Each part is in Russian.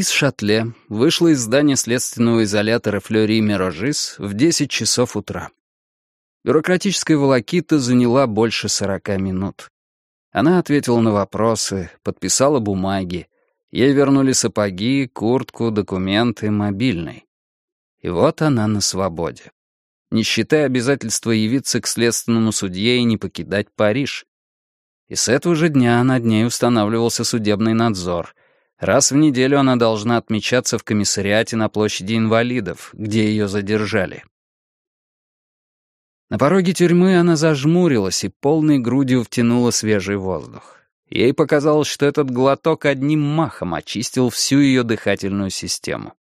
Анаис Шатле вышла из здания следственного изолятора Флёри Мирожис в 10 часов утра. Бюрократическая волокита заняла больше 40 минут. Она ответила на вопросы, подписала бумаги. Ей вернули сапоги, куртку, документы, мобильный. И вот она на свободе. Не считая обязательства явиться к следственному судье и не покидать Париж. И с этого же дня над ней устанавливался судебный надзор. Раз в неделю она должна отмечаться в комиссариате на площади инвалидов, где ее задержали. На пороге тюрьмы она зажмурилась и полной грудью втянула свежий воздух. Ей показалось, что этот глоток одним махом очистил всю ее дыхательную систему.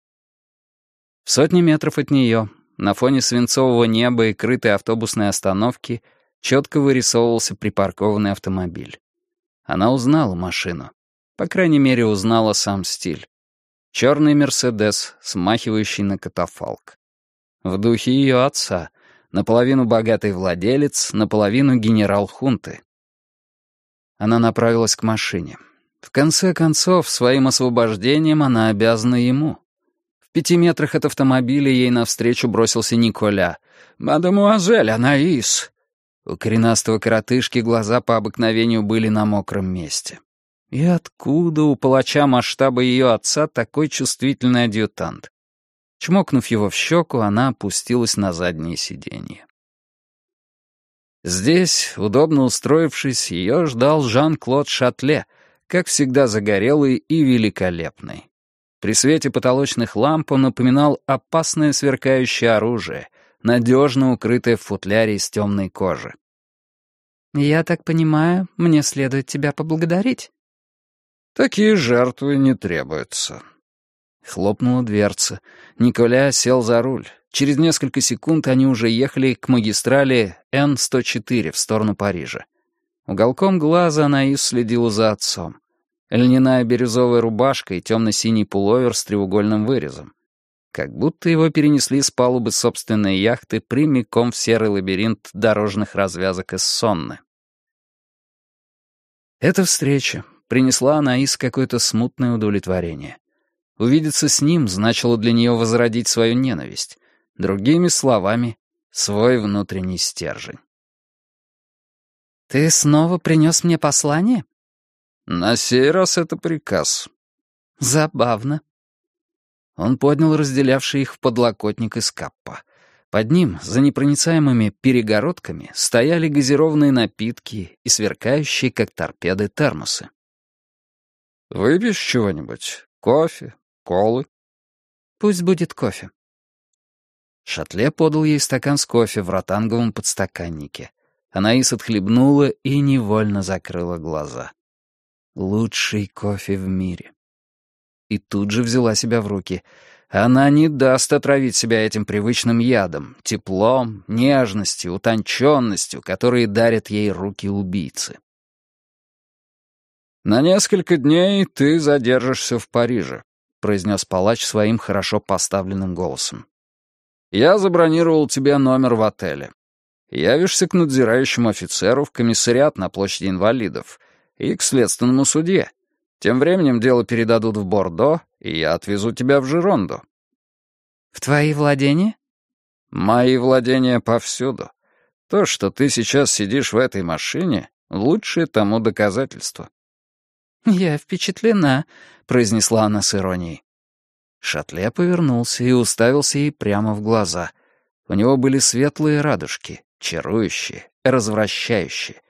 В сотни метров от нее, на фоне свинцового неба и крытой автобусной остановки, четко вырисовывался припаркованный автомобиль. Она узнала машину. По крайней мере, узнала сам стиль. Черный «Мерседес», смахивающий на катафалк. В духе ее отца, наполовину богатый владелец, наполовину генерал хунты. Она направилась к машине. В конце концов, своим освобождением она обязана ему. В пяти метрах от автомобиля ей навстречу бросился Николя. «Мадемуазель Анаис!» У коренастого коротышки глаза по обыкновению были на мокром месте. И откуда у палача масштаба ее отца такой чувствительный адъютант? Чмокнув его в щеку, она опустилась на заднее сиденье. Здесь, удобно устроившись, ее ждал Жан-Клод Шатле, как всегда загорелый и великолепный. При свете потолочных ламп он напоминал опасное сверкающее оружие, надежно укрытое в футляре из темной кожи. «Я так понимаю, мне следует тебя поблагодарить?» «Такие жертвы не требуются», Хлопнула дверца. Николя сел за руль. Через несколько секунд они уже ехали к магистрали Н-104 в сторону Парижа. Уголком глаза Анаис следила за отцом. Льняная бирюзовая рубашка и темно-синий пуловер с треугольным вырезом. Как будто его перенесли с палубы собственной яхты прямиком в серый лабиринт дорожных развязок из Сонны. Эта встреча принесла Анаис какое-то смутное удовлетворение. Увидеться с ним значило для нее возродить свою ненависть. Другими словами, свой внутренний стержень. «Ты снова принес мне послание?» «На сей раз это приказ». «Забавно». Он поднял разделявший их в подлокотник из каппа. Под ним, за непроницаемыми перегородками, стояли газированные напитки и сверкающие, как торпеды, термосы. «Выпьешь чего-нибудь? Кофе? Колы?» «Пусть будет кофе». Шатле подал ей стакан с кофе в ротанговом подстаканнике. Анаис отхлебнула и невольно закрыла глаза. Лучший кофе в мире. И тут же взяла себя в руки. Она не даст отравить себя этим привычным ядом, теплом, нежностью, утонченностью, которые дарят ей руки убийцы. «На несколько дней ты задержишься в Париже», — произнес палач своим хорошо поставленным голосом. «Я забронировал тебе номер в отеле. Явишься к надзирающему офицеру в комиссариат на площади инвалидов и к следственному судье. Тем временем дело передадут в Бордо, и я отвезу тебя в Жиронду». «В твои владения?» «Мои владения повсюду. То, что ты сейчас сидишь в этой машине, лучшее тому доказательство». «Я впечатлена», — произнесла она с иронией. Шатле повернулся и уставился ей прямо в глаза. У него были светлые радужки, чарующие, развращающие.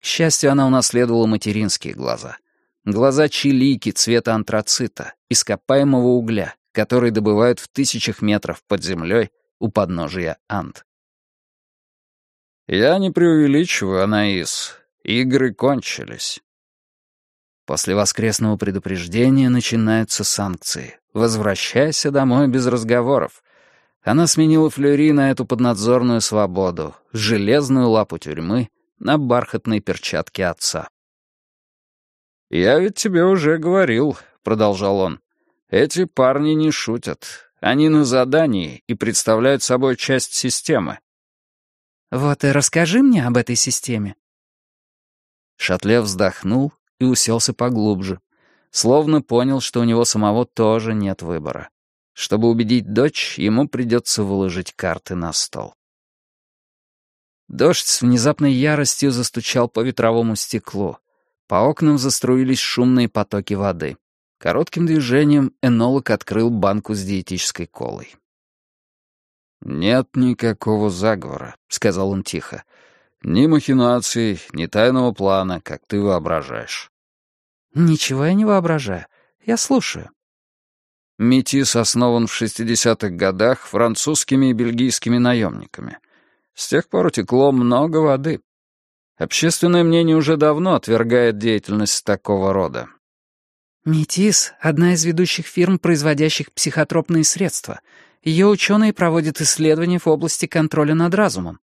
К счастью, она унаследовала материнские глаза. Глаза чилики цвета антрацита, ископаемого угля, который добывают в тысячах метров под землей у подножия Анд. «Я не преувеличиваю, Анаис. Игры кончились. После воскресного предупреждения начинаются санкции. Возвращайся домой без разговоров. Она сменила Флюри на эту поднадзорную свободу, железную лапу тюрьмы на бархатной перчатке отца. «Я ведь тебе уже говорил», — продолжал он. «Эти парни не шутят. Они на задании и представляют собой часть системы». «Вот и расскажи мне об этой системе». Шатле вздохнул и уселся поглубже. Словно понял, что у него самого тоже нет выбора. Чтобы убедить дочь, ему придется выложить карты на стол. Дождь с внезапной яростью застучал по ветровому стеклу. По окнам заструились шумные потоки воды. Коротким движением энолог открыл банку с диетической колой. «Нет никакого заговора», — сказал он тихо. «Ни махинаций, ни тайного плана, как ты воображаешь». «Ничего я не воображаю. Я слушаю». Метис основан в 60-х годах французскими и бельгийскими наемниками. С тех пор утекло много воды. Общественное мнение уже давно отвергает деятельность такого рода. «Метис — одна из ведущих фирм, производящих психотропные средства. Ее ученые проводят исследования в области контроля над разумом».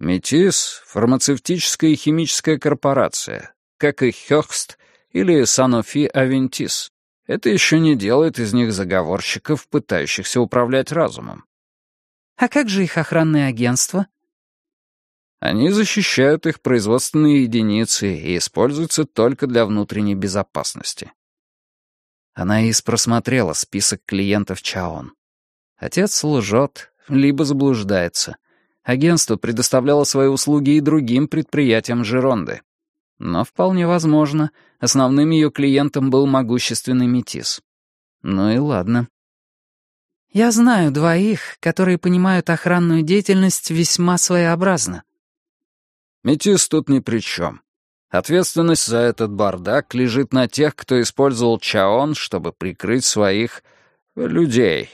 «Метис — фармацевтическая и химическая корпорация, как и Хёхст или Санофи Авентис. Это еще не делает из них заговорщиков, пытающихся управлять разумом. А как же их охранные агентства? Они защищают их производственные единицы и используются только для внутренней безопасности. Анаис просмотрела список клиентов Чаон. Отец лжет, либо заблуждается. Агентство предоставляло свои услуги и другим предприятиям Жеронды. Но вполне возможно, основным ее клиентом был могущественный метис. Ну и ладно. «Я знаю двоих, которые понимают охранную деятельность весьма своеобразно», Метис тут ни при чем. Ответственность за этот бардак лежит на тех, кто использовал Чаон, чтобы прикрыть своих... людей.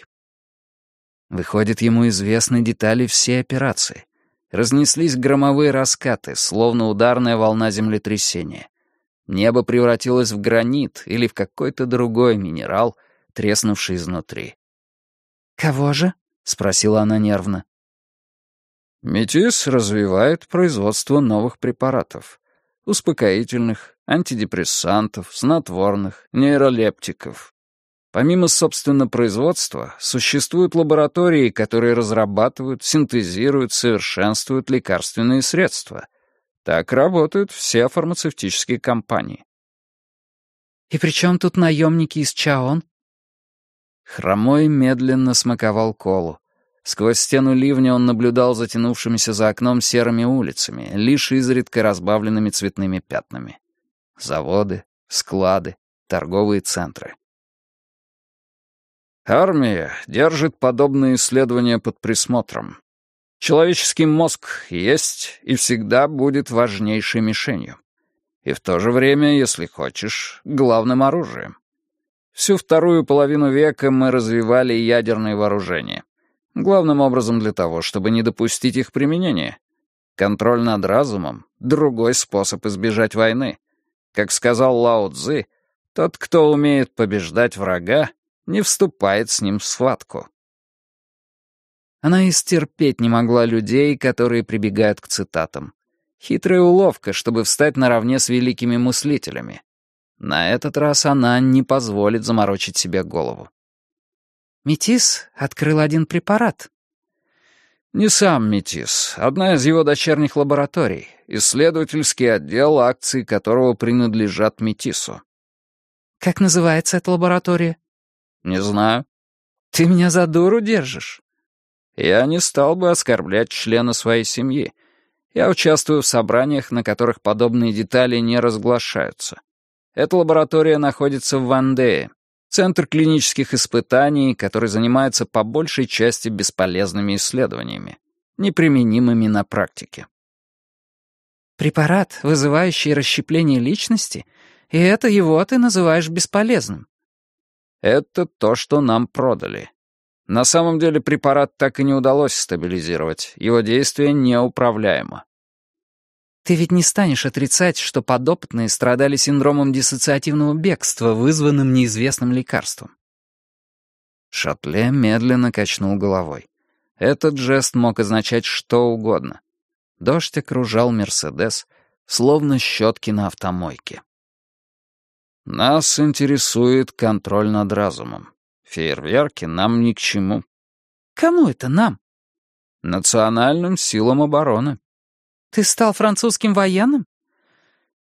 Выходит, ему известны детали всей операции. Разнеслись громовые раскаты, словно ударная волна землетрясения. Небо превратилось в гранит или в какой-то другой минерал, треснувший изнутри. «Кого же?» — спросила она нервно. Метис развивает производство новых препаратов. Успокоительных, антидепрессантов, снотворных, нейролептиков. Помимо, собственно, производства, существуют лаборатории, которые разрабатывают, синтезируют, совершенствуют лекарственные средства. Так работают все фармацевтические компании. «И при чем тут наемники из Чаон?» Хромой медленно смаковал колу. Сквозь стену ливня он наблюдал затянувшимися за окном серыми улицами, лишь изредка разбавленными цветными пятнами. Заводы, склады, торговые центры. Армия держит подобные исследования под присмотром. Человеческий мозг есть и всегда будет важнейшей мишенью. И в то же время, если хочешь, главным оружием. Всю вторую половину века мы развивали ядерные вооружения. Главным образом для того, чтобы не допустить их применения. Контроль над разумом — другой способ избежать войны. Как сказал Лао Цзы, тот, кто умеет побеждать врага, не вступает с ним в схватку. Она истерпеть не могла людей, которые прибегают к цитатам. Хитрая уловка, чтобы встать наравне с великими мыслителями. На этот раз она не позволит заморочить себе голову. Метис открыл один препарат. Не сам Метис, одна из его дочерних лабораторий, исследовательский отдел, акций которого принадлежат Метису. Как называется эта лаборатория? Не знаю. Ты меня за дуру держишь? Я не стал бы оскорблять члена своей семьи. Я участвую в собраниях, на которых подобные детали не разглашаются. Эта лаборатория находится в Вандее, Центр клинических испытаний, который занимается по большей части бесполезными исследованиями, неприменимыми на практике. Препарат, вызывающий расщепление личности, и это его ты называешь бесполезным. Это то, что нам продали. На самом деле препарат так и не удалось стабилизировать, его действие неуправляемо. Ты ведь не станешь отрицать, что подопытные страдали синдромом диссоциативного бегства, вызванным неизвестным лекарством. Шатле медленно качнул головой. Этот жест мог означать что угодно. Дождь окружал «Мерседес», словно щетки на автомойке. «Нас интересует контроль над разумом. Фейерверки нам ни к чему». «Кому это нам?» «Национальным силам обороны». Ты стал французским военным?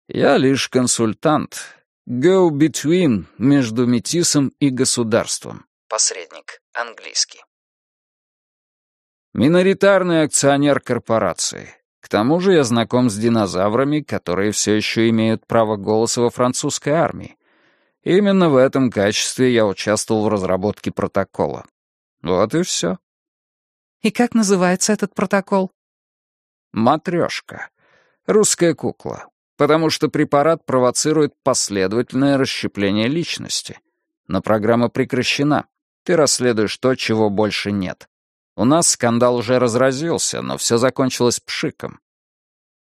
Я лишь консультант. Go-between между метисом и государством. Посредник. Английский. Миноритарный акционер корпорации. К тому же я знаком с динозаврами, которые все еще имеют право голоса во французской армии. Именно в этом качестве я участвовал в разработке протокола. Вот и все. И как называется этот протокол? Матрешка. Русская кукла. Потому что препарат провоцирует последовательное расщепление личности. Но программа прекращена. Ты расследуешь то, чего больше нет. У нас скандал уже разразился, но все закончилось пшиком.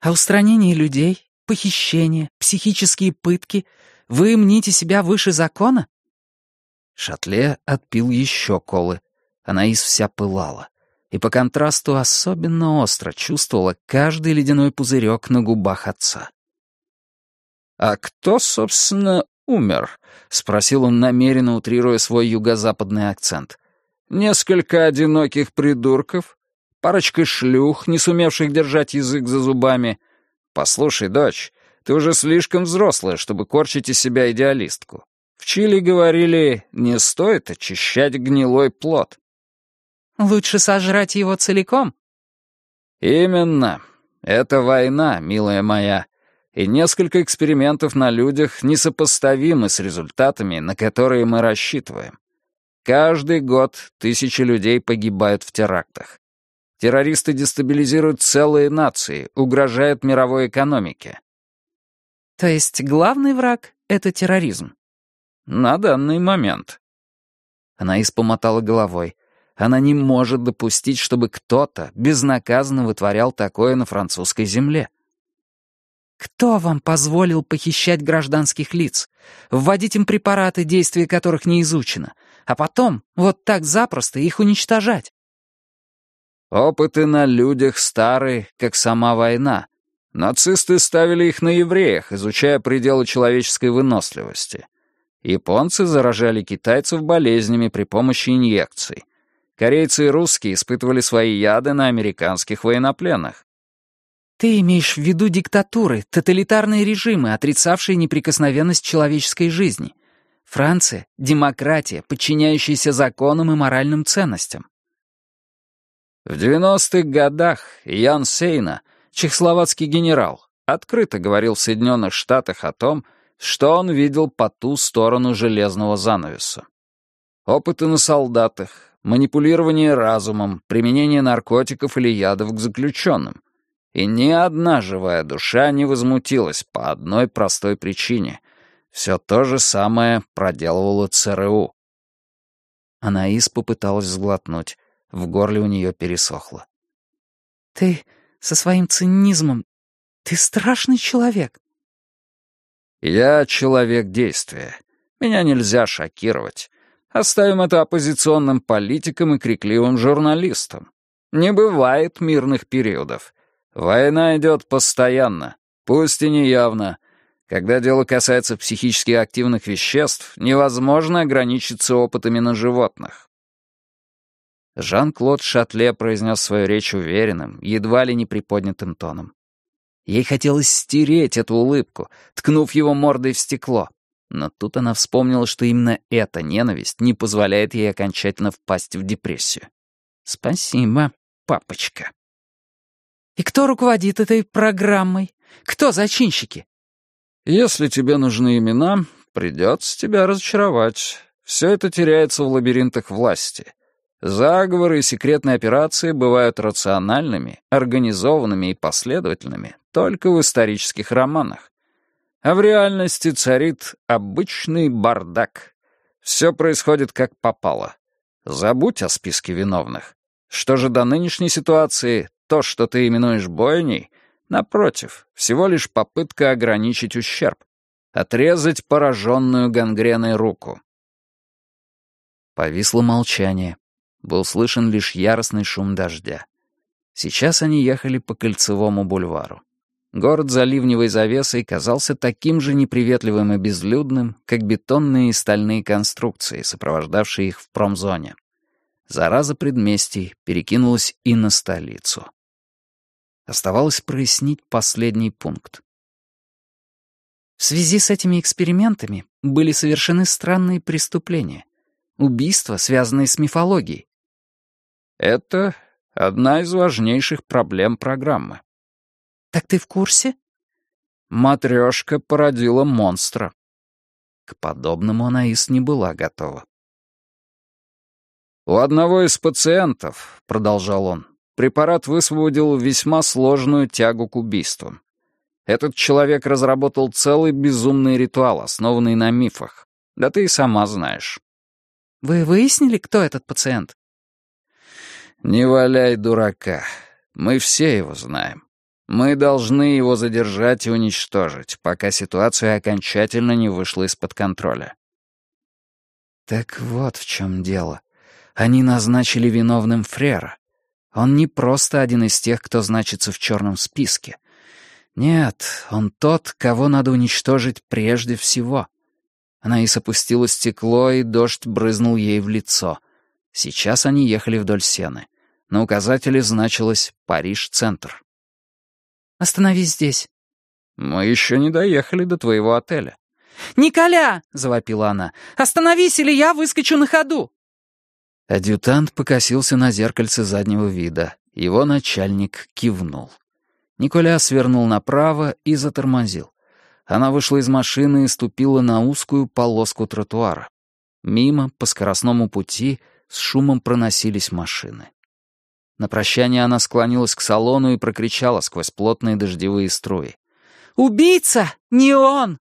А устранение людей, похищение, психические пытки — вы мните себя выше закона? Шатле отпил еще колы. Анаис вся пылала. И по контрасту особенно остро чувствовала каждый ледяной пузырек на губах отца. «А кто, собственно, умер?» — спросил он, намеренно утрируя свой юго-западный акцент. «Несколько одиноких придурков? Парочка шлюх, не сумевших держать язык за зубами? Послушай, дочь, ты уже слишком взрослая, чтобы корчить из себя идеалистку. В Чили говорили, не стоит очищать гнилой плод. Лучше сожрать его целиком? Именно. Это война, милая моя. И несколько экспериментов на людях несопоставимы с результатами, на которые мы рассчитываем. Каждый год тысячи людей погибают в терактах. Террористы дестабилизируют целые нации, угрожают мировой экономике. То есть главный враг — это терроризм? На данный момент. Она испомотала головой. Она не может допустить, чтобы кто-то безнаказанно вытворял такое на французской земле. Кто вам позволил похищать гражданских лиц, вводить им препараты, действия которых не изучено, а потом вот так запросто их уничтожать? Опыты на людях старые, как сама война, Нацисты ставили их на евреях, изучая пределы человеческой выносливости. Японцы заражали китайцев болезнями при помощи инъекций. Корейцы и русские испытывали свои яды на американских военнопленных. Ты имеешь в виду диктатуры, тоталитарные режимы, отрицавшие неприкосновенность человеческой жизни. Франция — демократия, подчиняющаяся законам и моральным ценностям. В 90-х годах Ян Сейна — чехословацкий генерал, открыто говорил в Соединенных Штатах о том, что он видел по ту сторону железного занавеса. Опыты на солдатах, манипулирование разумом, применение наркотиков или ядов к заключенным. И ни одна живая душа не возмутилась по одной простой причине. Все то же самое проделывала ЦРУ. Анаис попыталась сглотнуть. В горле у нее пересохло. «Ты со своим цинизмом. Ты страшный человек». «Я человек действия. Меня нельзя шокировать. Оставим это оппозиционным политикам и крикливым журналистам. Не бывает мирных периодов. Война идет постоянно, пусть и неявно. Когда дело касается психически активных веществ, невозможно ограничиться опытами на животных. Жан-Клод Шатле произнес свою речь уверенным, едва ли не приподнятым тоном. Ей хотелось стереть эту улыбку, ткнув его мордой в стекло. Но тут она вспомнила, что именно эта ненависть не позволяет ей окончательно впасть в депрессию. «Спасибо, папочка». «И кто руководит этой программой? Кто зачинщики?» «Если тебе нужны имена, придется тебя разочаровать. Все это теряется в лабиринтах власти. Заговоры и секретные операции бывают рациональными, организованными и последовательными только в исторических романах. А в реальности царит обычный бардак. Все происходит как попало. Забудь о списке виновных. Что же до нынешней ситуации, то, что ты именуешь бойней, напротив, всего лишь попытка ограничить ущерб, отрезать пораженную гангреной руку. Повисло молчание. Был слышен лишь яростный шум дождя. Сейчас они ехали по Кольцевому бульвару. Город за ливневой завесой казался таким же неприветливым и безлюдным, как бетонные и стальные конструкции, сопровождавшие их в промзоне. Зараза предместий перекинулась и на столицу. Оставалось прояснить последний пункт. В связи с этими экспериментами были совершены странные преступления. Убийства, связанные с мифологией. Это одна из важнейших проблем программы. Так ты в курсе? Матрешка породила монстра. К подобному Анаис не была готова. «У одного из пациентов», — продолжал он, — «препарат высвободил весьма сложную тягу к убийствам. Этот человек разработал целый безумный ритуал, основанный на мифах. Да ты и сама знаешь». «Вы выяснили, кто этот пациент?» «Не валяй дурака. Мы все его знаем. Мы должны его задержать и уничтожить, пока ситуация окончательно не вышла из-под контроля». «Так вот в чем дело. Они назначили виновным Фрера. Он не просто один из тех, кто значится в черном списке. Нет, он тот, кого надо уничтожить прежде всего». Она и опустила стекло, и дождь брызнул ей в лицо. Сейчас они ехали вдоль сены. На указателе значилось «Париж-центр». Остановись здесь». «Мы еще не доехали до твоего отеля». «Николя!» — завопила она. «Остановись, или я выскочу на ходу!» Адъютант покосился на зеркальце заднего вида. Его начальник кивнул. Николя свернул направо и затормозил. Она вышла из машины и ступила на узкую полоску тротуара. Мимо, по скоростному пути, с шумом проносились машины. На прощание она склонилась к салону и прокричала сквозь плотные дождевые струи. «Убийца! Не он!»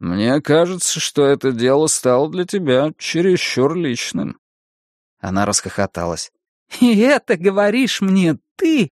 «Мне кажется, что это дело стало для тебя чересчур личным». Она расхохоталась. «И это говоришь мне ты?»